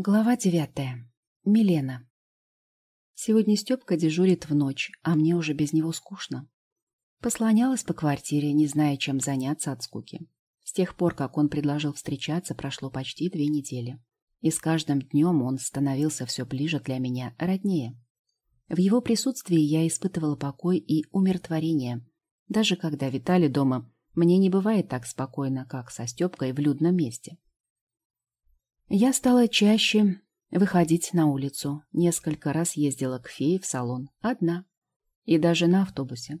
Глава девятая. Милена. Сегодня Степка дежурит в ночь, а мне уже без него скучно. Послонялась по квартире, не зная, чем заняться от скуки. С тех пор, как он предложил встречаться, прошло почти две недели. И с каждым днем он становился все ближе для меня, роднее. В его присутствии я испытывала покой и умиротворение. Даже когда Виталий дома, мне не бывает так спокойно, как со Степкой в людном месте. Я стала чаще выходить на улицу. Несколько раз ездила к фее в салон. Одна. И даже на автобусе.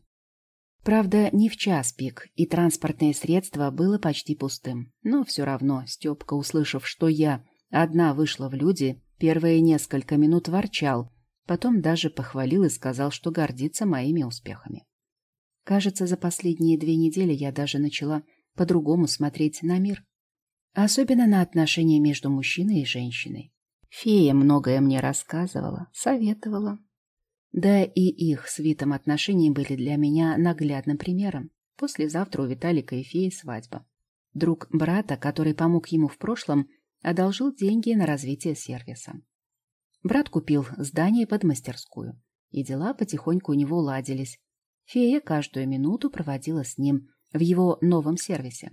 Правда, не в час пик, и транспортное средство было почти пустым. Но все равно Степка, услышав, что я одна вышла в люди, первые несколько минут ворчал, потом даже похвалил и сказал, что гордится моими успехами. Кажется, за последние две недели я даже начала по-другому смотреть на мир. Особенно на отношения между мужчиной и женщиной. Фея многое мне рассказывала, советовала. Да и их с Витом отношения были для меня наглядным примером. Послезавтра у Виталика и феи свадьба. Друг брата, который помог ему в прошлом, одолжил деньги на развитие сервиса. Брат купил здание под мастерскую, и дела потихоньку у него ладились. Фея каждую минуту проводила с ним в его новом сервисе.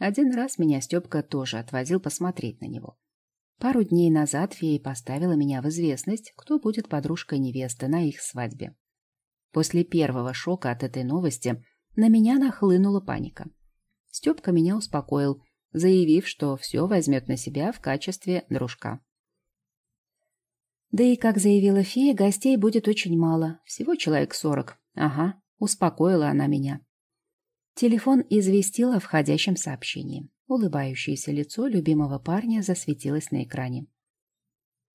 Один раз меня Степка тоже отвозил посмотреть на него. Пару дней назад фея поставила меня в известность, кто будет подружкой невесты на их свадьбе. После первого шока от этой новости на меня нахлынула паника. Степка меня успокоил, заявив, что все возьмет на себя в качестве дружка. Да и, как заявила фея, гостей будет очень мало, всего человек сорок. Ага, успокоила она меня. Телефон известил о входящем сообщении. Улыбающееся лицо любимого парня засветилось на экране.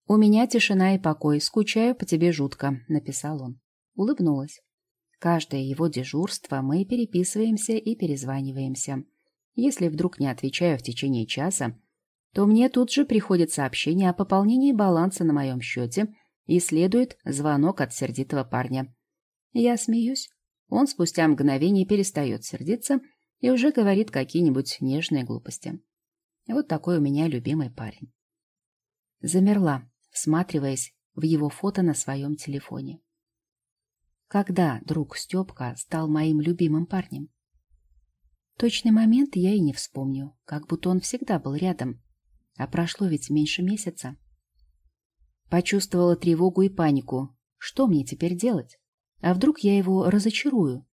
«У меня тишина и покой, скучаю по тебе жутко», — написал он. Улыбнулась. Каждое его дежурство мы переписываемся и перезваниваемся. Если вдруг не отвечаю в течение часа, то мне тут же приходит сообщение о пополнении баланса на моем счете и следует звонок от сердитого парня. Я смеюсь, он спустя мгновение перестает сердиться и уже говорит какие-нибудь нежные глупости. Вот такой у меня любимый парень. Замерла, всматриваясь в его фото на своем телефоне. Когда друг Степка стал моим любимым парнем? Точный момент я и не вспомню, как будто он всегда был рядом. А прошло ведь меньше месяца. Почувствовала тревогу и панику. Что мне теперь делать? А вдруг я его разочарую?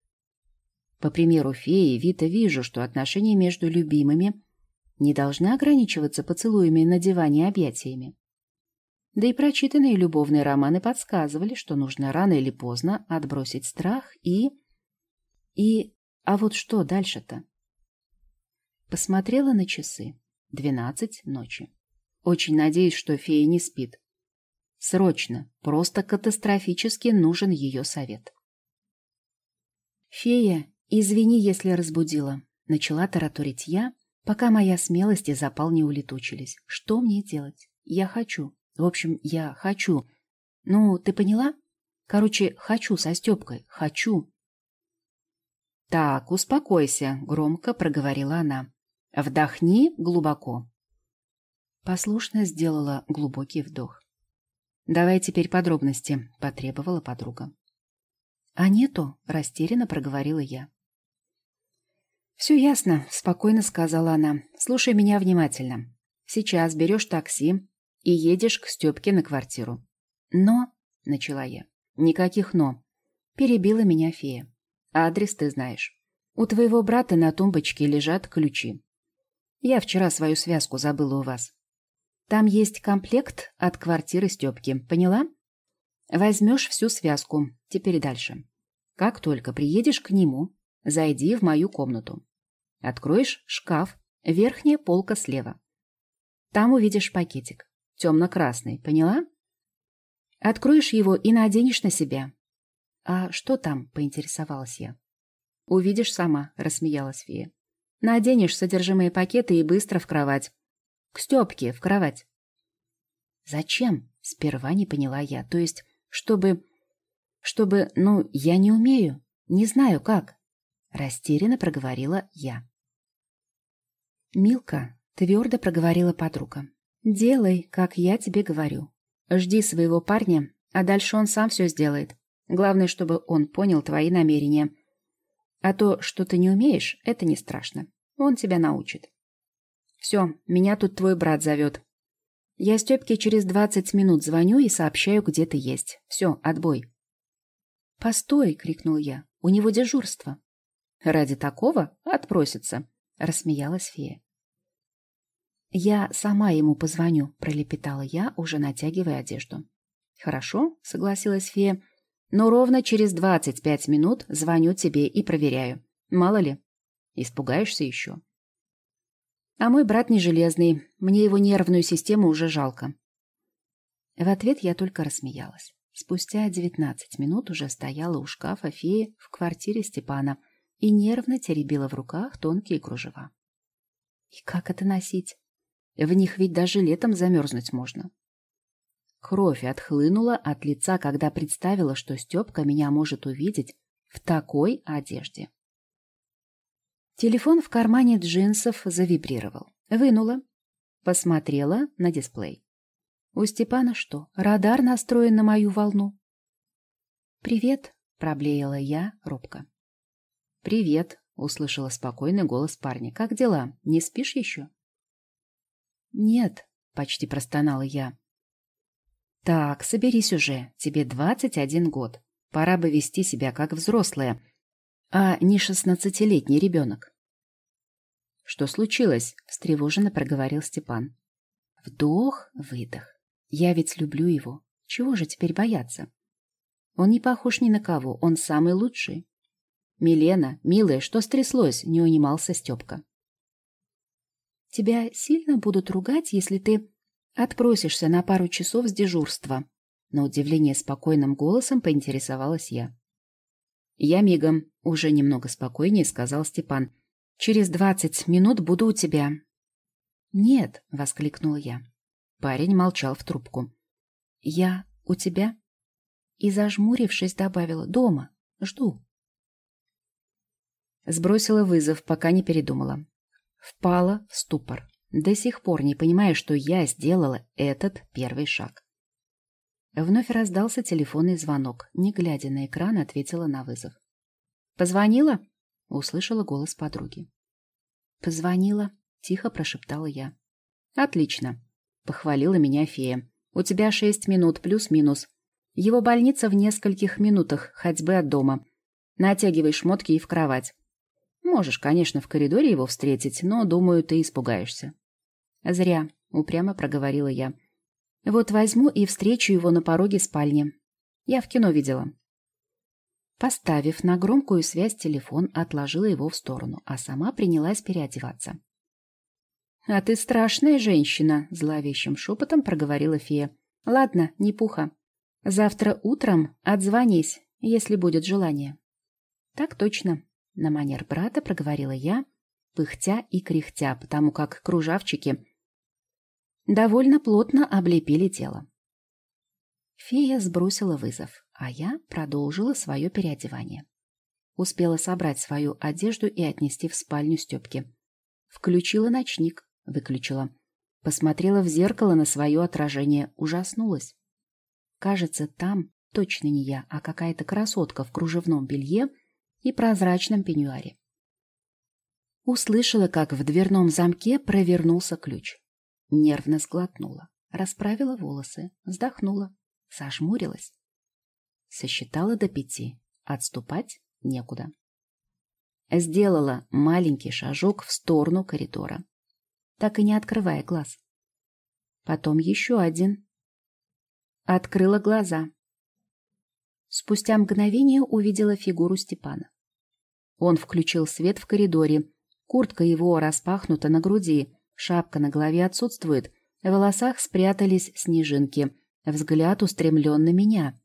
По примеру феи, Вита вижу, что отношения между любимыми не должны ограничиваться поцелуями на диване и объятиями. Да и прочитанные любовные романы подсказывали, что нужно рано или поздно отбросить страх и... И... А вот что дальше-то? Посмотрела на часы. Двенадцать ночи. Очень надеюсь, что фея не спит. Срочно, просто катастрофически нужен ее совет. «Фея, извини, если разбудила», — начала тараторить я, пока моя смелость и запал не улетучились. «Что мне делать? Я хочу. В общем, я хочу. Ну, ты поняла? Короче, хочу со Степкой. Хочу». «Так, успокойся», — громко проговорила она. «Вдохни глубоко». Послушно сделала глубокий вдох. «Давай теперь подробности», — потребовала подруга. «А нету», — растерянно проговорила я. «Все ясно», — спокойно сказала она. «Слушай меня внимательно. Сейчас берешь такси и едешь к Степке на квартиру». «Но», — начала я. «Никаких «но». Перебила меня фея. «Адрес ты знаешь. У твоего брата на тумбочке лежат ключи. Я вчера свою связку забыла у вас. Там есть комплект от квартиры Степки. Поняла? Возьмешь всю связку. Теперь дальше. Как только приедешь к нему, зайди в мою комнату. Откроешь шкаф, верхняя полка слева. Там увидишь пакетик. Темно-красный. Поняла? Откроешь его и наденешь на себя. А что там? Поинтересовалась я. Увидишь сама, рассмеялась фея. Наденешь содержимое пакета и быстро в кровать. К Степке, в кровать. Зачем? Сперва не поняла я. То есть, чтобы... Чтобы... Ну, я не умею. Не знаю, как. Растерянно проговорила я. Милка, твердо проговорила подруга. Делай, как я тебе говорю. Жди своего парня, а дальше он сам все сделает. Главное, чтобы он понял твои намерения. А то, что ты не умеешь, это не страшно. Он тебя научит. Все, меня тут твой брат зовет. Я Степке через двадцать минут звоню и сообщаю, где ты есть. Все, отбой. «Постой!» — крикнул я. «У него дежурство». «Ради такого отпросится», — рассмеялась фея. «Я сама ему позвоню», — пролепетала я, уже натягивая одежду. «Хорошо», — согласилась фея, — «но ровно через двадцать пять минут звоню тебе и проверяю. Мало ли, испугаешься еще». «А мой брат не железный, мне его нервную систему уже жалко». В ответ я только рассмеялась. Спустя девятнадцать минут уже стояла у шкафа фея в квартире Степана и нервно теребила в руках тонкие кружева. И как это носить? В них ведь даже летом замерзнуть можно. Кровь отхлынула от лица, когда представила, что Степка меня может увидеть в такой одежде. Телефон в кармане джинсов завибрировал. Вынула. Посмотрела на дисплей. У Степана что, радар настроен на мою волну? «Привет», — проблеяла я робко. «Привет», — услышала спокойный голос парня. «Как дела? Не спишь еще?» «Нет», — почти простонала я. «Так, соберись уже. Тебе двадцать один год. Пора бы вести себя как взрослая, а не шестнадцатилетний ребенок». «Что случилось?» — встревоженно проговорил Степан. Вдох, выдох. Я ведь люблю его. Чего же теперь бояться? Он не похож ни на кого, он самый лучший. «Милена, милая, что стряслось?» — не унимался Степка. Тебя сильно будут ругать, если ты отпросишься на пару часов с дежурства. На удивление спокойным голосом поинтересовалась я. Я мигом, уже немного спокойнее сказал Степан. Через двадцать минут буду у тебя. Нет, воскликнула я. Парень молчал в трубку. Я у тебя? И зажмурившись, добавила: дома. Жду. Сбросила вызов, пока не передумала. Впала в ступор, до сих пор не понимая, что я сделала этот первый шаг. Вновь раздался телефонный звонок. Не глядя на экран, ответила на вызов. «Позвонила?» — услышала голос подруги. «Позвонила», — тихо прошептала я. «Отлично», — похвалила меня фея. «У тебя шесть минут плюс-минус. Его больница в нескольких минутах ходьбы от дома. Натягивай шмотки и в кровать. Можешь, конечно, в коридоре его встретить, но, думаю, ты испугаешься. Зря, упрямо проговорила я. Вот возьму и встречу его на пороге спальни. Я в кино видела. Поставив на громкую связь телефон, отложила его в сторону, а сама принялась переодеваться. «А ты страшная женщина», — зловещим шепотом проговорила фея. «Ладно, не пуха. Завтра утром отзвонись, если будет желание». «Так точно», на манер брата проговорила я, пыхтя и кряхтя, потому как кружавчики довольно плотно облепили тело. Фея сбросила вызов, а я продолжила свое переодевание. Успела собрать свою одежду и отнести в спальню Степки. Включила ночник, выключила. Посмотрела в зеркало на свое отражение, ужаснулась. Кажется, там точно не я, а какая-то красотка в кружевном белье — и прозрачном пеньюаре. Услышала, как в дверном замке провернулся ключ. Нервно сглотнула, расправила волосы, вздохнула, сожмурилась. Сосчитала до пяти. Отступать некуда. Сделала маленький шажок в сторону коридора, так и не открывая глаз. Потом еще один. Открыла глаза. Спустя мгновение увидела фигуру Степана. Он включил свет в коридоре. Куртка его распахнута на груди, шапка на голове отсутствует, в волосах спрятались снежинки. Взгляд устремлен на меня.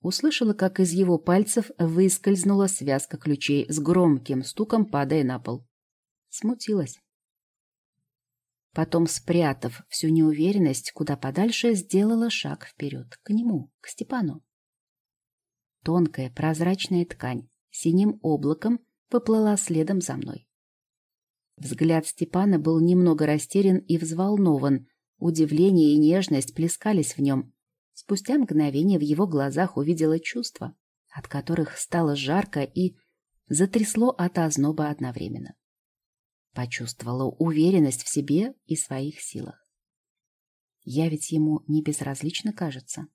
Услышала, как из его пальцев выскользнула связка ключей с громким стуком, падая на пол. Смутилась. Потом, спрятав всю неуверенность куда подальше, сделала шаг вперед, к нему, к Степану. Тонкая прозрачная ткань, синим облаком поплыла следом за мной. Взгляд Степана был немного растерян и взволнован, Удивление и нежность плескались в нем. Спустя мгновение в его глазах увидела чувства, от которых стало жарко и затрясло от озноба одновременно. Почувствовала уверенность в себе и своих силах. Я ведь ему не безразлично, кажется.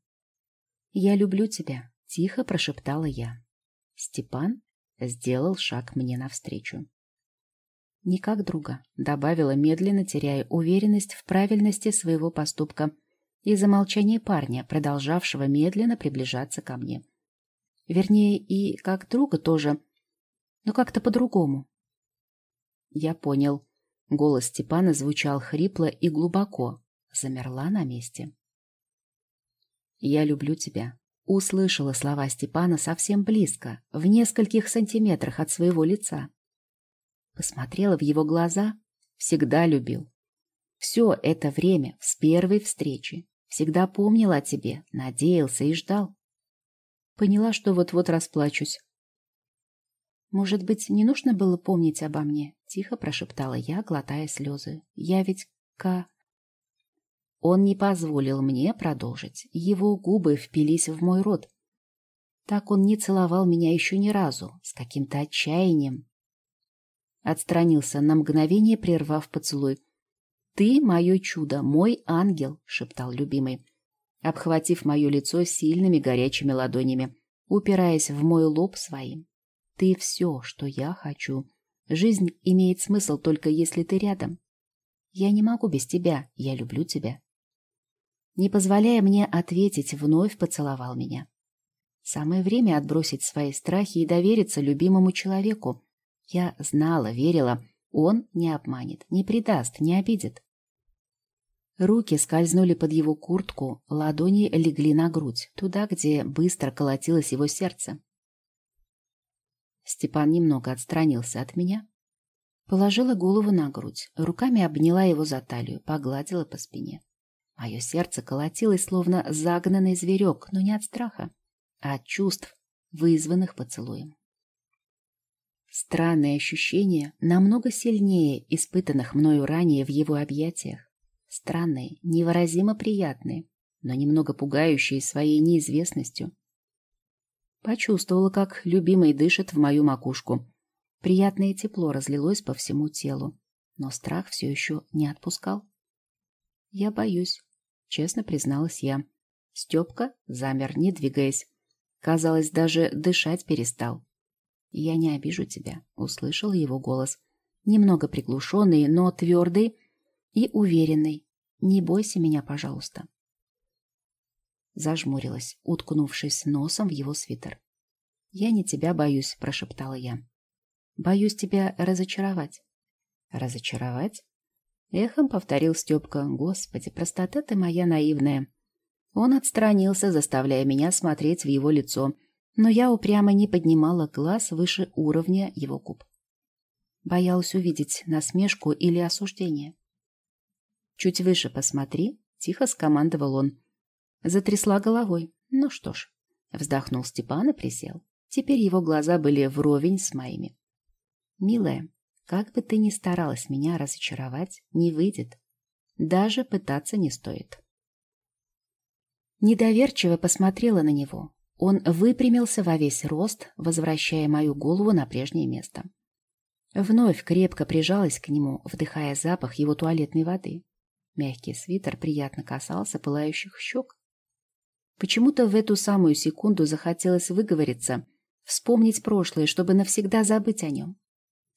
«Я люблю тебя», — тихо прошептала я. Степан сделал шаг мне навстречу. «Не как друга», — добавила, медленно теряя уверенность в правильности своего поступка из-за молчания парня, продолжавшего медленно приближаться ко мне. Вернее, и как друга тоже, но как-то по-другому. Я понял. Голос Степана звучал хрипло и глубоко. Замерла на месте. «Я люблю тебя», Услышала слова Степана совсем близко, в нескольких сантиметрах от своего лица. Посмотрела в его глаза, всегда любил. Все это время, с первой встречи, всегда помнил о тебе, надеялся и ждал. Поняла, что вот-вот расплачусь. «Может быть, не нужно было помнить обо мне?» — тихо прошептала я, глотая слезы. «Я ведь Ка...» Он не позволил мне продолжить. Его губы впились в мой рот. Так он не целовал меня еще ни разу, с каким-то отчаянием. Отстранился на мгновение, прервав поцелуй. «Ты — мое чудо, мой ангел!» — шептал любимый, обхватив мое лицо сильными горячими ладонями, упираясь в мой лоб своим. «Ты все, что я хочу. Жизнь имеет смысл только если ты рядом. Я не могу без тебя, я люблю тебя». Не позволяя мне ответить, вновь поцеловал меня. Самое время отбросить свои страхи и довериться любимому человеку. Я знала, верила, он не обманет, не предаст, не обидит. Руки скользнули под его куртку, ладони легли на грудь, туда, где быстро колотилось его сердце. Степан немного отстранился от меня, положила голову на грудь, руками обняла его за талию, погладила по спине. Мое сердце колотилось, словно загнанный зверек, но не от страха, а от чувств, вызванных поцелуем. Странные ощущения, намного сильнее испытанных мною ранее в его объятиях. Странные, невыразимо приятные, но немного пугающие своей неизвестностью. Почувствовала, как любимый дышит в мою макушку. Приятное тепло разлилось по всему телу, но страх все еще не отпускал. Я боюсь, честно призналась я. Степка замер, не двигаясь. Казалось, даже дышать перестал. «Я не обижу тебя», — услышал его голос. Немного приглушенный, но твердый и уверенный. «Не бойся меня, пожалуйста». Зажмурилась, уткнувшись носом в его свитер. «Я не тебя боюсь», — прошептала я. «Боюсь тебя разочаровать». «Разочаровать?» Эхом повторил Степка. Господи, простота ты моя наивная. Он отстранился, заставляя меня смотреть в его лицо, но я упрямо не поднимала глаз выше уровня его губ. Боялась увидеть насмешку или осуждение. «Чуть выше посмотри», — тихо скомандовал он. Затрясла головой. «Ну что ж», — вздохнул Степан и присел. Теперь его глаза были вровень с моими. «Милая, как бы ты ни старалась меня разочаровать, не выйдет. Даже пытаться не стоит. Недоверчиво посмотрела на него. Он выпрямился во весь рост, возвращая мою голову на прежнее место. Вновь крепко прижалась к нему, вдыхая запах его туалетной воды. Мягкий свитер приятно касался пылающих щек. Почему-то в эту самую секунду захотелось выговориться, вспомнить прошлое, чтобы навсегда забыть о нем.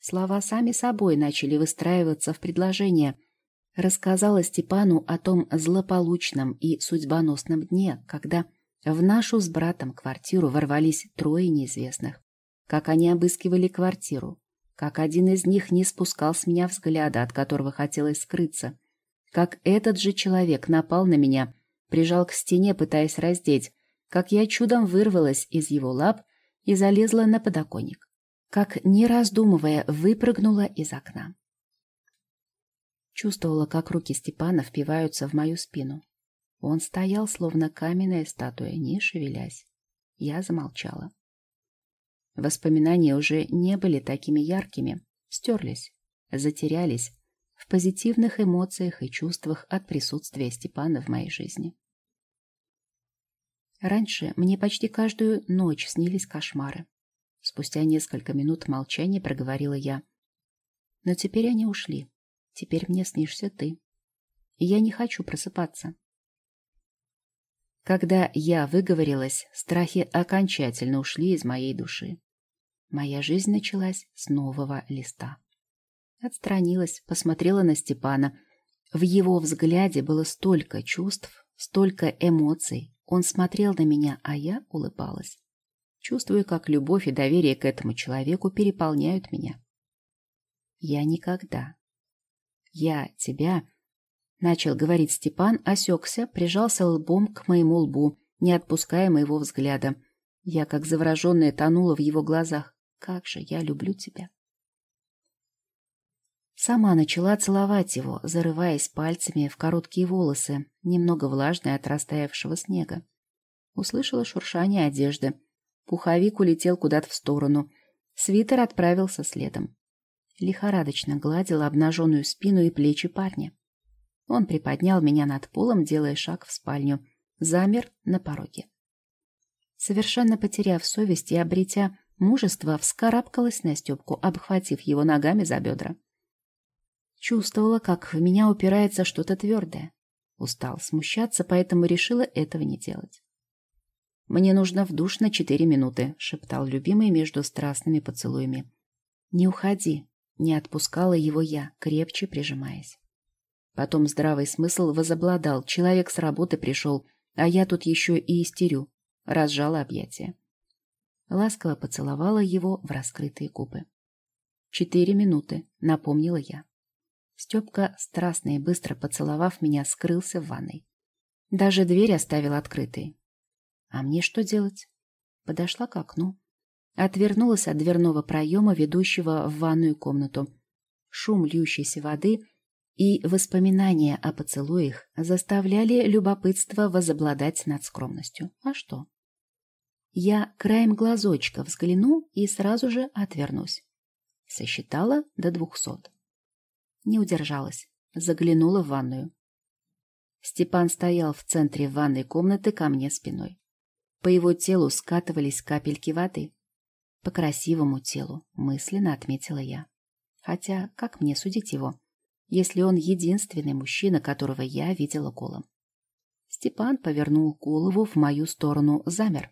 Слова сами собой начали выстраиваться в предложение. Рассказала Степану о том злополучном и судьбоносном дне, когда в нашу с братом квартиру ворвались трое неизвестных. Как они обыскивали квартиру. Как один из них не спускал с меня взгляда, от которого хотелось скрыться. Как этот же человек напал на меня, прижал к стене, пытаясь раздеть. Как я чудом вырвалась из его лап и залезла на подоконник как, не раздумывая, выпрыгнула из окна. Чувствовала, как руки Степана впиваются в мою спину. Он стоял, словно каменная статуя, не шевелясь. Я замолчала. Воспоминания уже не были такими яркими, стерлись, затерялись в позитивных эмоциях и чувствах от присутствия Степана в моей жизни. Раньше мне почти каждую ночь снились кошмары. Спустя несколько минут молчания проговорила я. Но теперь они ушли. Теперь мне снишься ты. И я не хочу просыпаться. Когда я выговорилась, страхи окончательно ушли из моей души. Моя жизнь началась с нового листа. Отстранилась, посмотрела на Степана. В его взгляде было столько чувств, столько эмоций. Он смотрел на меня, а я улыбалась. Чувствую, как любовь и доверие к этому человеку переполняют меня. Я никогда. Я тебя Начал говорить Степан, осекся, прижался лбом к моему лбу, не отпуская моего взгляда. Я, как завороженная, тонула в его глазах. «Как же я люблю тебя!» Сама начала целовать его, зарываясь пальцами в короткие волосы, немного влажные от растаявшего снега. Услышала шуршание одежды. Пуховик улетел куда-то в сторону. Свитер отправился следом. Лихорадочно гладила обнаженную спину и плечи парня. Он приподнял меня над полом, делая шаг в спальню. Замер на пороге. Совершенно потеряв совесть и обретя мужество, вскарабкалась на Степку, обхватив его ногами за бедра. Чувствовала, как в меня упирается что-то твердое. Устал смущаться, поэтому решила этого не делать. «Мне нужно в душ на четыре минуты», — шептал любимый между страстными поцелуями. «Не уходи», — не отпускала его я, крепче прижимаясь. Потом здравый смысл возобладал. Человек с работы пришел, а я тут еще и истерю. Разжала объятия. Ласково поцеловала его в раскрытые губы. «Четыре минуты», — напомнила я. Степка, страстно и быстро поцеловав меня, скрылся в ванной. Даже дверь оставил открытой. А мне что делать? Подошла к окну. Отвернулась от дверного проема, ведущего в ванную комнату. Шум льющейся воды — и воспоминания о поцелуях заставляли любопытство возобладать над скромностью. А что? Я краем глазочка взгляну и сразу же отвернусь. Сосчитала до двухсот. Не удержалась, заглянула в ванную. Степан стоял в центре ванной комнаты ко мне спиной. По его телу скатывались капельки воды. По красивому телу, мысленно отметила я. Хотя, как мне судить его? Если он единственный мужчина, которого я видела голым. Степан повернул голову в мою сторону, замер.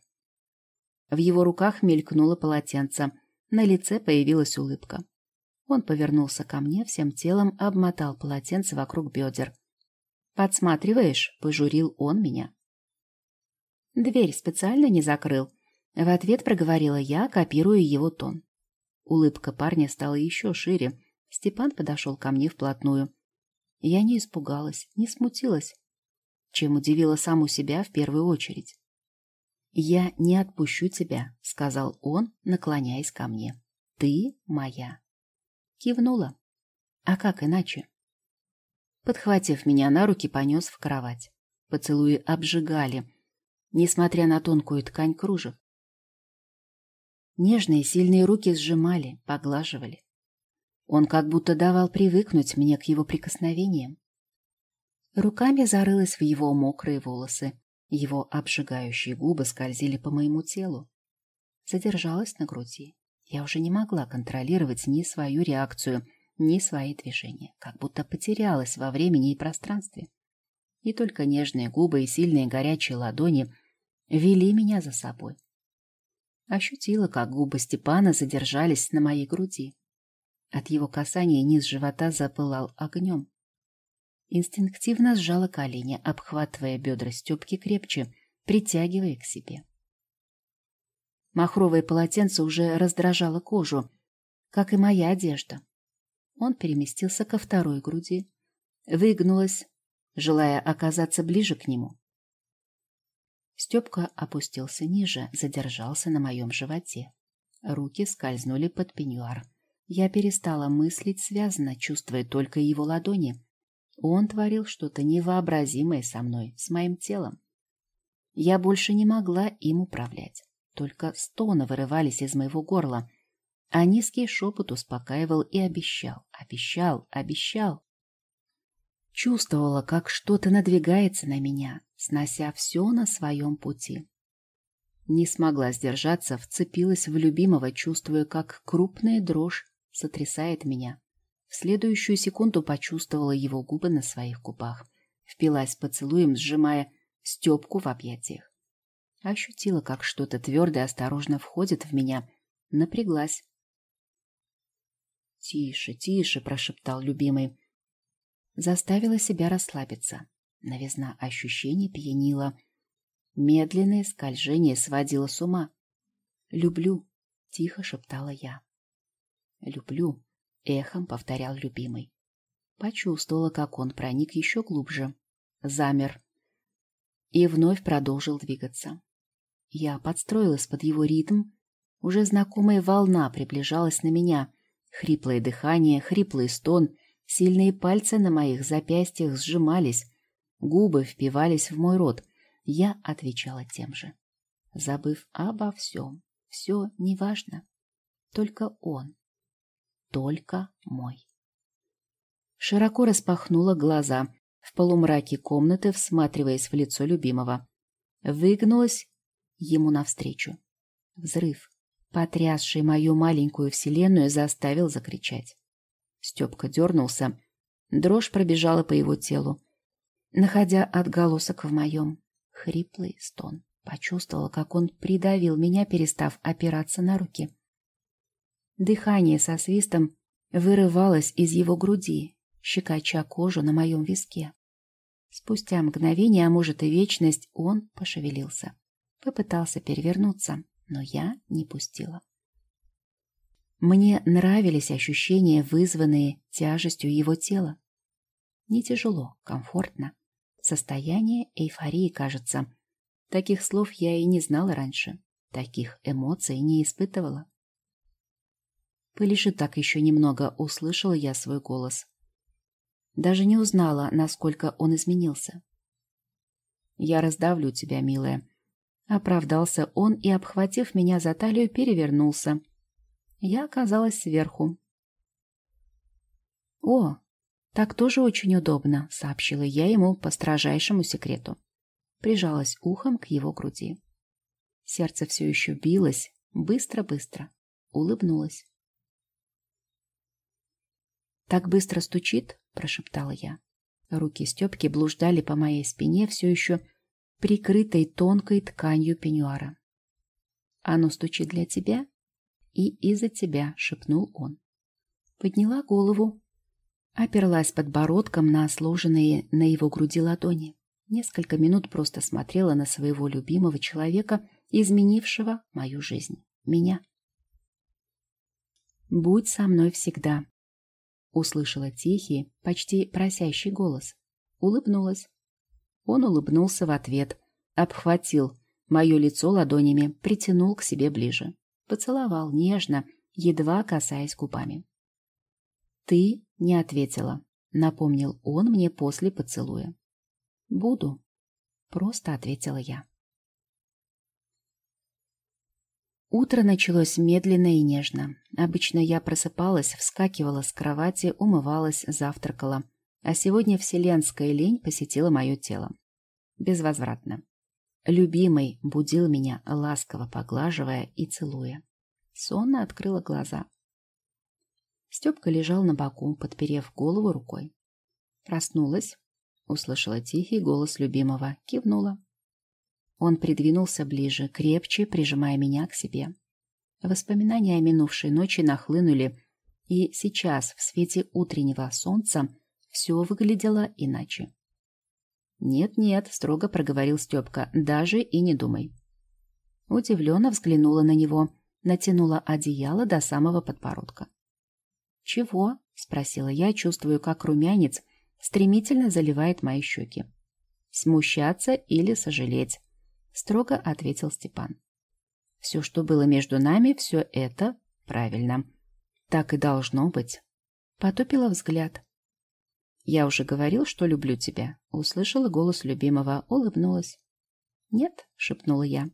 В его руках мелькнуло полотенце, на лице появилась улыбка. Он повернулся ко мне всем телом, обмотал полотенце вокруг бедер. «Подсматриваешь?» — пожурил он меня. Дверь специально не закрыл. В ответ проговорила я, копируя его тон. Улыбка парня стала еще шире, Степан подошел ко мне вплотную. Я не испугалась, не смутилась, чем удивила саму себя в первую очередь. «Я не отпущу тебя», — сказал он, наклоняясь ко мне. «Ты моя». Кивнула. «А как иначе?» Подхватив меня на руки, понес в кровать. Поцелуи обжигали, несмотря на тонкую ткань кружев. Нежные сильные руки сжимали, поглаживали. Он как будто давал привыкнуть мне к его прикосновениям. Руками зарылась в его мокрые волосы. Его обжигающие губы скользили по моему телу. Задержалась на груди. Я уже не могла контролировать ни свою реакцию, ни свои движения, как будто потерялась во времени и пространстве. И только нежные губы и сильные горячие ладони вели меня за собой. Ощутила, как губы Степана задержались на моей груди. От его касания низ живота запылал огнем. Инстинктивно сжала колени, обхватывая бедра Степки крепче, притягивая к себе. Махровое полотенце уже раздражало кожу, как и моя одежда. Он переместился ко второй груди, выгнулась, желая оказаться ближе к нему. Степка опустился ниже, задержался на моем животе. Руки скользнули под пеньюар. Я перестала мыслить связанно, чувствуя только его ладони. Он творил что-то невообразимое со мной, с моим телом. Я больше не могла им управлять. Только стоны вырывались из моего горла, а низкий шепот успокаивал и обещал, обещал, обещал. Чувствовала, как что-то надвигается на меня, снося все на своем пути. Не смогла сдержаться, вцепилась в любимого, чувствуя, как крупная дрожь сотрясает меня. В следующую секунду почувствовала его губы на своих губах. Впилась поцелуем, сжимая Степку в объятиях. Ощутила, как что-то твердое осторожно входит в меня. Напряглась. «Тише, тише!» — прошептал любимый. Заставила себя расслабиться. Новизна ощущений пьянила. Медленное скольжение сводило с ума. «Люблю», — тихо шептала я. «Люблю», — эхом повторял любимый. Почувствовала, как он проник еще глубже. Замер. И вновь продолжил двигаться. Я подстроилась под его ритм. Уже знакомая волна приближалась на меня. Хриплое дыхание, хриплый стон, сильные пальцы на моих запястьях сжимались, губы впивались в мой рот — я отвечала тем же, забыв обо всем. Все неважно. Только он. Только мой. Широко распахнула глаза, в полумраке комнаты всматриваясь в лицо любимого. Выгнулась ему навстречу. Взрыв, потрясший мою маленькую вселенную, заставил закричать. Степка дернулся. Дрожь пробежала по его телу, находя отголосок в моем. Хриплый стон. Почувствовала, как он придавил меня, перестав опираться на руки. Дыхание со свистом вырывалось из его груди, щекоча кожу на моем виске. Спустя мгновение, а может и вечность, он пошевелился. Попытался перевернуться, но я не пустила. Мне нравились ощущения, вызванные тяжестью его тела. Не тяжело, комфортно. Состояние эйфории, кажется. Таких слов я и не знала раньше. Таких эмоций не испытывала. Полежи так еще немного, услышала я свой голос. Даже не узнала, насколько он изменился. «Я раздавлю тебя, милая». Оправдался он и, обхватив меня за талию, перевернулся. Я оказалась сверху. «О, «Так тоже очень удобно», — сообщила я ему по строжайшему секрету. Прижалась ухом к его груди. Сердце все еще билось, быстро-быстро. Улыбнулась. «Так быстро стучит?» — прошептала я. Руки Степки блуждали по моей спине, все еще прикрытой тонкой тканью пеньюара. «Оно стучит для тебя и из-за тебя», — шепнул он. Подняла голову, Оперлась подбородком на сложенные на его груди ладони. Несколько минут просто смотрела на своего любимого человека, изменившего мою жизнь. Меня. «Будь со мной всегда», — услышала тихий, почти просящий голос. Улыбнулась. Он улыбнулся в ответ, обхватил мое лицо ладонями, притянул к себе ближе. Поцеловал нежно, едва касаясь губами. «Ты не ответила», — напомнил он мне после поцелуя. «Буду», — просто ответила я. Утро началось медленно и нежно. Обычно я просыпалась, вскакивала с кровати, умывалась, завтракала. А сегодня вселенская лень посетила мое тело. Безвозвратно. Любимый будил меня, ласково поглаживая и целуя. Сонно открыла глаза. Степка лежал на боку, подперев голову рукой. Проснулась, услышала тихий голос любимого, кивнула. Он придвинулся ближе, крепче прижимая меня к себе. Воспоминания о минувшей ночи нахлынули, и сейчас, в свете утреннего солнца, все выглядело иначе. «Нет-нет», — строго проговорил Степка, — «даже и не думай». Удивленно взглянула на него, натянула одеяло до самого подбородка. «Чего?» — спросила я, чувствую, как румянец стремительно заливает мои щеки. «Смущаться или сожалеть?» — строго ответил Степан. «Все, что было между нами, все это правильно. Так и должно быть». Потупила взгляд. «Я уже говорил, что люблю тебя», — услышала голос любимого, улыбнулась. «Нет», — шепнула я.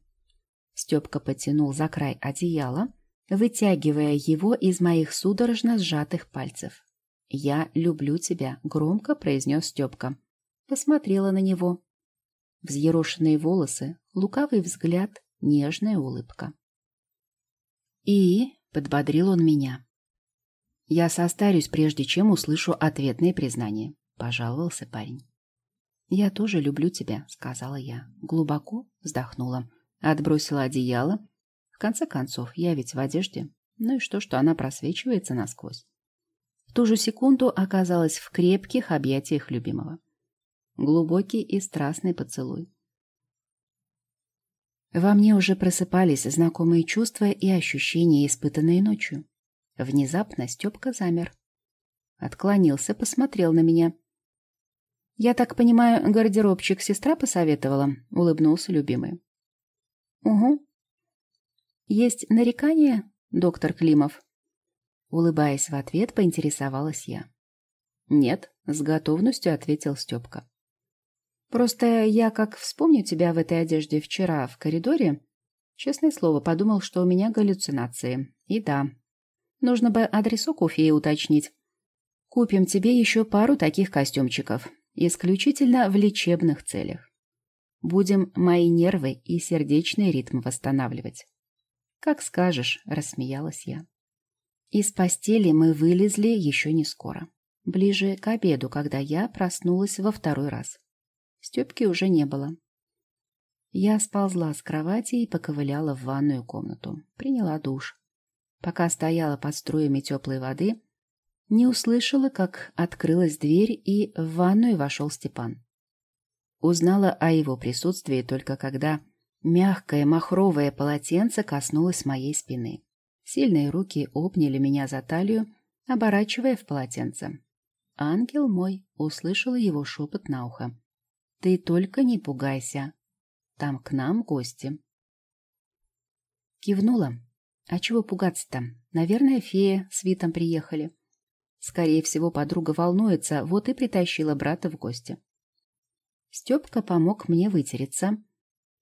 Степка потянул за край одеяла, вытягивая его из моих судорожно сжатых пальцев. «Я люблю тебя», — громко произнес Степка. Посмотрела на него. Взъерошенные волосы, лукавый взгляд, нежная улыбка. «И?» — подбодрил он меня. «Я состарюсь, прежде чем услышу ответные признания», — пожаловался парень. «Я тоже люблю тебя», — сказала я. Глубоко вздохнула, отбросила одеяло. В конце концов, я ведь в одежде. Ну и что, что она просвечивается насквозь? В ту же секунду оказалась в крепких объятиях любимого. Глубокий и страстный поцелуй. Во мне уже просыпались знакомые чувства и ощущения, испытанные ночью. Внезапно Степка замер. Отклонился, посмотрел на меня. «Я так понимаю, гардеробчик сестра посоветовала?» — улыбнулся любимый. «Угу. Есть нарекания, доктор Климов?» Улыбаясь в ответ, поинтересовалась я. «Нет», — с готовностью ответил Степка. «Просто я, как вспомню тебя в этой одежде вчера в коридоре, честное слово, подумал, что у меня галлюцинации. И да, нужно бы адресок у феи уточнить. Купим тебе еще пару таких костюмчиков, исключительно в лечебных целях. Будем мои нервы и сердечный ритм восстанавливать». «Как скажешь», — рассмеялась я. Из постели мы вылезли еще не скоро. Ближе к обеду, когда я проснулась во второй раз. Степки уже не было. Я сползла с кровати и поковыляла в ванную комнату. Приняла душ. Пока стояла под струями теплой воды, не услышала, как открылась дверь, и в ванную вошел Степан. Узнала о его присутствии только когда мягкое махровое полотенце коснулось моей спины. Сильные руки обняли меня за талию, оборачивая в полотенце. «Ангел мой!» — услышала его шепот на ухо. «Ты только не пугайся. Там к нам гости». Кивнула. «А чего пугаться-то? Наверное, фея с Витом приехали». Скорее всего, подруга волнуется, вот и притащила брата в гости. Степка помог мне вытереться,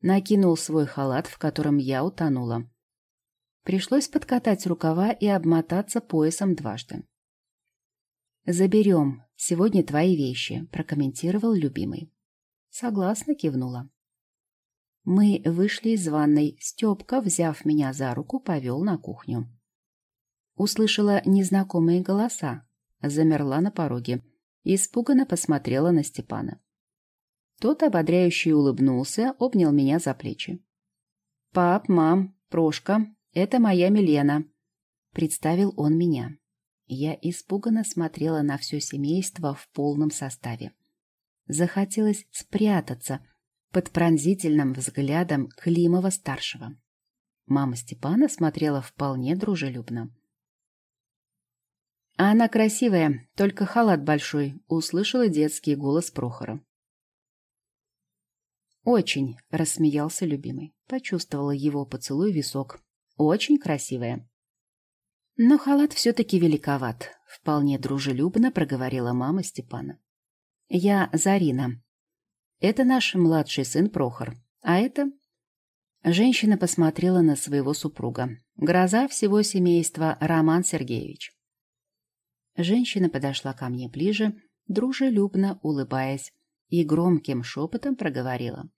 накинул свой халат, в котором я утонула. Пришлось подкатать рукава и обмотаться поясом дважды. «Заберем сегодня твои вещи», — прокомментировал любимый. Согласно кивнула. Мы вышли из ванной. Степка, взяв меня за руку, повел на кухню. Услышала незнакомые голоса. Замерла на пороге. Испуганно посмотрела на Степана. Тот ободряюще улыбнулся, обнял меня за плечи. «Пап, мам, Прошка, «Это моя Милена», — представил он меня. Я испуганно смотрела на все семейство в полном составе. Захотелось спрятаться под пронзительным взглядом Климова-старшего. Мама Степана смотрела вполне дружелюбно. «А она красивая, только халат большой», — услышала детский голос Прохора. «Очень», — рассмеялся любимый. Почувствовала его поцелуй висок. Очень красивая. Но халат все-таки великоват, вполне дружелюбно проговорила мама Степана. Я Зарина. Это наш младший сын Прохор. А это... Женщина посмотрела на своего супруга. Гроза всего семейства Роман Сергеевич. Женщина подошла ко мне ближе, дружелюбно улыбаясь, и громким шепотом проговорила.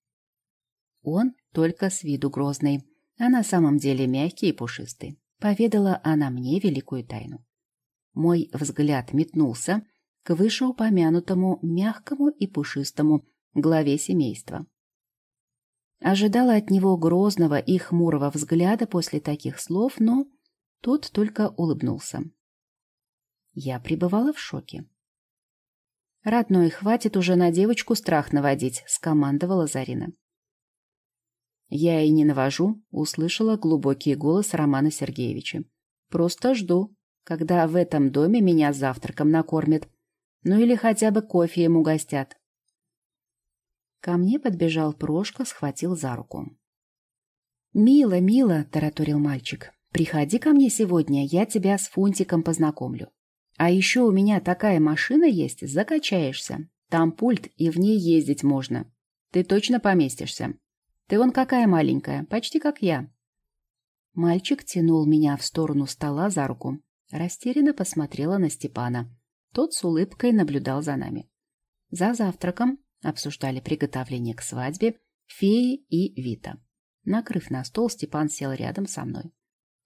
Он только с виду грозный, а на самом деле мягкий и пушистый. Поведала она мне великую тайну. Мой взгляд метнулся к вышеупомянутому мягкому и пушистому главе семейства. Ожидала от него грозного и хмурого взгляда после таких слов, но тот только улыбнулся. Я пребывала в шоке. «Родной, хватит уже на девочку страх наводить», — скомандовала Зарина. «Я и не навожу», — услышала глубокий голос Романа Сергеевича. «Просто жду, когда в этом доме меня завтраком накормят. Ну или хотя бы кофе ему гостят». Ко мне подбежал Прошка, схватил за руку. «Мила, мила», — тараторил мальчик, — «приходи ко мне сегодня, я тебя с Фунтиком познакомлю. А еще у меня такая машина есть, закачаешься. Там пульт, и в ней ездить можно. Ты точно поместишься». Ты вон какая маленькая, почти как я. Мальчик тянул меня в сторону стола за руку. Растерянно посмотрела на Степана. Тот с улыбкой наблюдал за нами. За завтраком обсуждали приготовление к свадьбе феи и Вита. Накрыв на стол, Степан сел рядом со мной.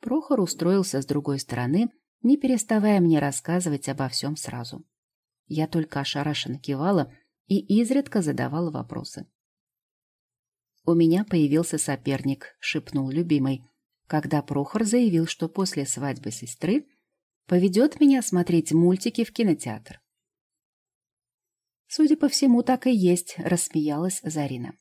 Прохор устроился с другой стороны, не переставая мне рассказывать обо всем сразу. Я только ошарашенно кивала и изредка задавала вопросы. «У меня появился соперник», — шепнул любимый, когда Прохор заявил, что после свадьбы сестры поведет меня смотреть мультики в кинотеатр. «Судя по всему, так и есть», — рассмеялась Зарина.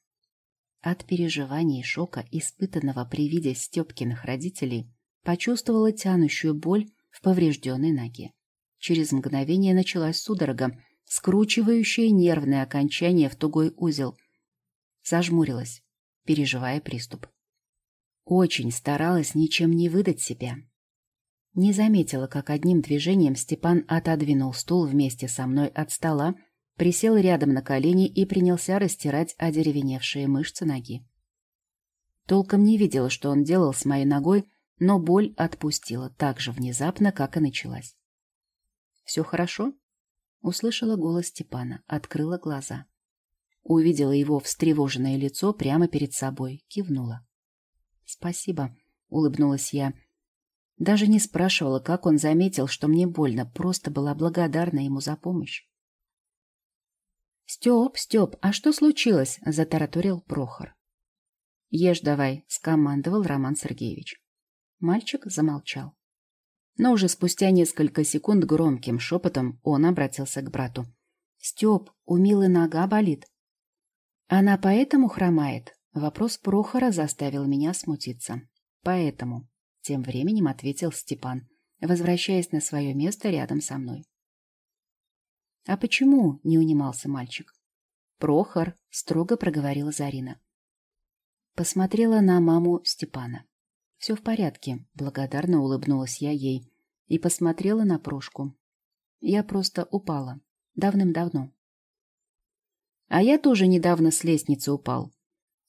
От переживаний и шока, испытанного при виде Степкиных родителей, почувствовала тянущую боль в поврежденной ноге. Через мгновение началась судорога, скручивающая нервное окончание в тугой узел. Зажмурилась, переживая приступ. Очень старалась ничем не выдать себя. Не заметила, как одним движением Степан отодвинул стул вместе со мной от стола, присел рядом на колени и принялся растирать одеревеневшие мышцы ноги. Толком не видела, что он делал с моей ногой, но боль отпустила так же внезапно, как и началась. «Все хорошо?» Услышала голос Степана, открыла глаза. Увидела его встревоженное лицо прямо перед собой, кивнула. «Спасибо», — улыбнулась я. Даже не спрашивала, как он заметил, что мне больно, просто была благодарна ему за помощь. «Степ, Степ, а что случилось?» — затараторил Прохор. «Ешь давай», — скомандовал Роман Сергеевич. Мальчик замолчал. Но уже спустя несколько секунд громким шепотом он обратился к брату. «Степ, у Милы нога болит». «Она поэтому хромает?» Вопрос Прохора заставил меня смутиться. «Поэтому», — тем временем ответил Степан, возвращаясь на свое место рядом со мной. «А почему?» — не унимался мальчик. «Прохор», — строго проговорила Зарина. Посмотрела на маму Степана. «Все в порядке», — благодарно улыбнулась я ей и посмотрела на Прошку. Я просто упала. Давным-давно. «А я тоже недавно с лестницы упал.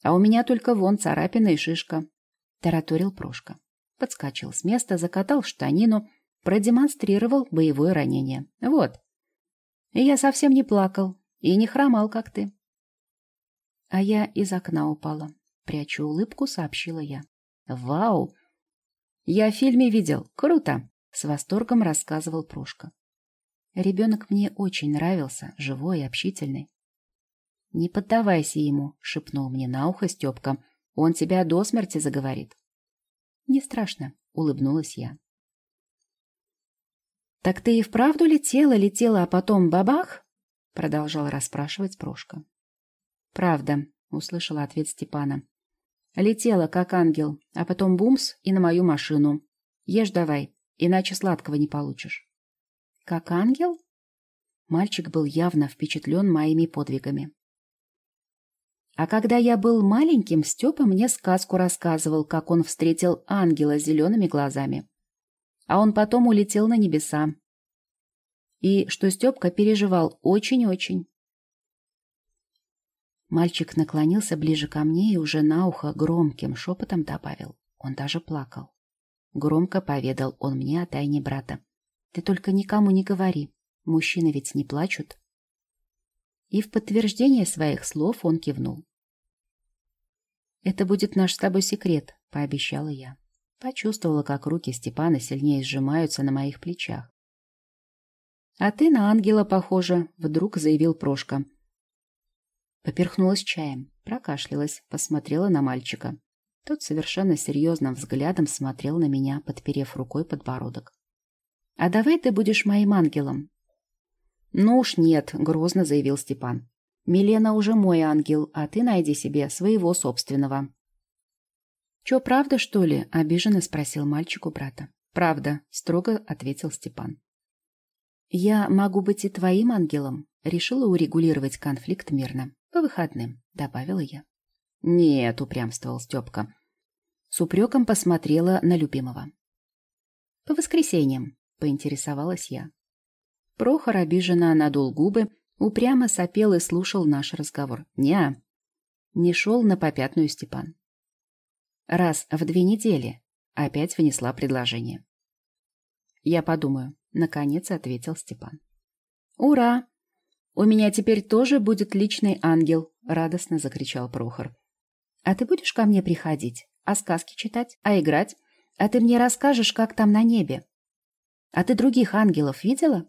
А у меня только вон царапина и шишка», — тараторил Прошка. Подскочил с места, закатал штанину, продемонстрировал боевое ранение. «Вот. Я совсем не плакал и не хромал, как ты». А я из окна упала. Прячу улыбку, сообщила я. «Вау! Я в фильме видел. Круто!» — с восторгом рассказывал Прошка. Ребенок мне очень нравился, живой и общительный. «Не поддавайся ему», — шепнул мне на ухо Степка. «Он тебя до смерти заговорит». «Не страшно», — улыбнулась я. «Так ты и вправду летела, летела, а потом бабах?» — продолжал расспрашивать Прошка. «Правда», — услышала ответ Степана. Летела, как ангел, а потом бумс и на мою машину. Ешь давай, иначе сладкого не получишь. Как ангел? Мальчик был явно впечатлен моими подвигами. А когда я был маленьким, Степа мне сказку рассказывал, как он встретил ангела с зелеными глазами. А он потом улетел на небеса. И что Степка переживал очень-очень. Мальчик наклонился ближе ко мне и уже на ухо громким шепотом добавил. Он даже плакал. Громко поведал он мне о тайне брата. «Ты только никому не говори. Мужчины ведь не плачут». И в подтверждение своих слов он кивнул. «Это будет наш с тобой секрет», — пообещала я. Почувствовала, как руки Степана сильнее сжимаются на моих плечах. «А ты на ангела похожа», — вдруг заявил Прошка. Поперхнулась чаем, прокашлялась, посмотрела на мальчика. Тот совершенно серьезным взглядом смотрел на меня, подперев рукой подбородок. «А давай ты будешь моим ангелом?» «Ну уж нет», — грозно заявил Степан. «Милена уже мой ангел, а ты найди себе своего собственного». «Чё, правда, что ли?» — обиженно спросил мальчик у брата. «Правда», — строго ответил Степан. «Я могу быть и твоим ангелом», — решила урегулировать конфликт мирно. По выходным, добавила я. Нет, упрямствовал Степка. С упреком посмотрела на любимого. По воскресеньям, поинтересовалась я. Прохор обиженно надул губы, упрямо сопел и слушал наш разговор. Неа. Не шел на попятную Степан. Раз в две недели опять внесла предложение. Я подумаю, наконец ответил Степан. «Ура! У меня теперь тоже будет личный ангел!» — радостно закричал Прохор. «А ты будешь ко мне приходить? А сказки читать? А играть? А ты мне расскажешь, как там на небе? А ты других ангелов видела?»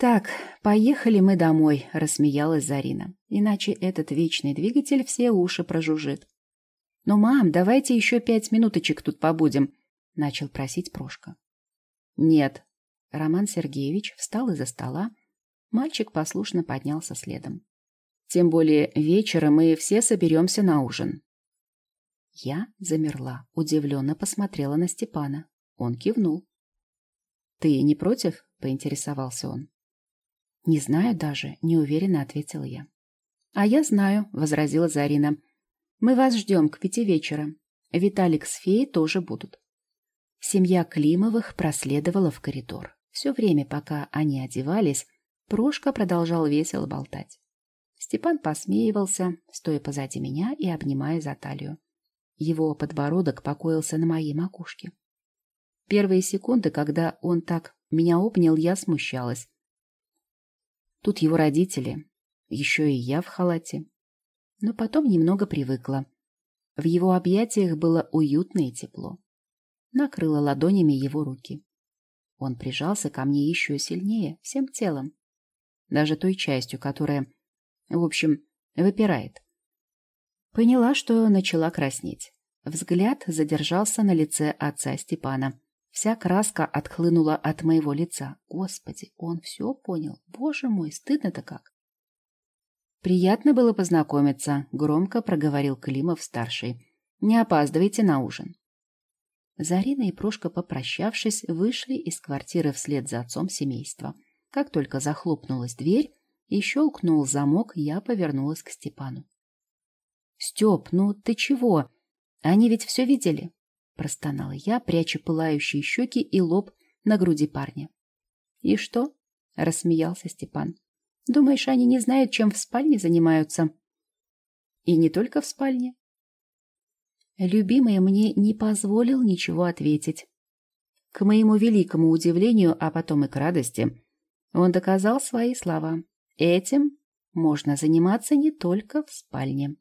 «Так, поехали мы домой», — рассмеялась Зарина. «Иначе этот вечный двигатель все уши прожужжит». «Ну, мам, давайте еще пять минуточек тут побудем», — начал просить Прошка. «Нет». Роман Сергеевич встал из-за стола. Мальчик послушно поднялся следом. «Тем более вечером мы все соберемся на ужин». Я замерла, удивленно посмотрела на Степана. Он кивнул. «Ты не против?» — поинтересовался он. «Не знаю даже», — неуверенно ответила я. «А я знаю», — возразила Зарина. «Мы вас ждем к пяти вечера. Виталик с феей тоже будут». Семья Климовых проследовала в коридор. Все время, пока они одевались, Прошка продолжал весело болтать. Степан посмеивался, стоя позади меня и обнимая за талию. Его подбородок покоился на моей макушке. Первые секунды, когда он так меня обнял, я смущалась. Тут его родители, еще и я в халате. Но потом немного привыкла. В его объятиях было уютно и тепло. Накрыла ладонями его руки. Он прижался ко мне еще сильнее, всем телом. Даже той частью, которая, в общем, выпирает. Поняла, что начала краснеть. Взгляд задержался на лице отца Степана. Вся краска отхлынула от моего лица. Господи, он все понял. Боже мой, стыдно-то как. «Приятно было познакомиться», — громко проговорил Климов-старший. «Не опаздывайте на ужин». Зарина и Прошка, попрощавшись, вышли из квартиры вслед за отцом семейства. Как только захлопнулась дверь и щелкнул замок, я повернулась к Степану. «Степ, ну ты чего? Они ведь все видели?» Простонала я, пряча пылающие щеки и лоб на груди парня. «И что?» — рассмеялся Степан. «Думаешь, они не знают, чем в спальне занимаются?» «И не только в спальне». Любимый мне не позволил ничего ответить. К моему великому удивлению, а потом и к радости, он доказал свои слова. Этим можно заниматься не только в спальне.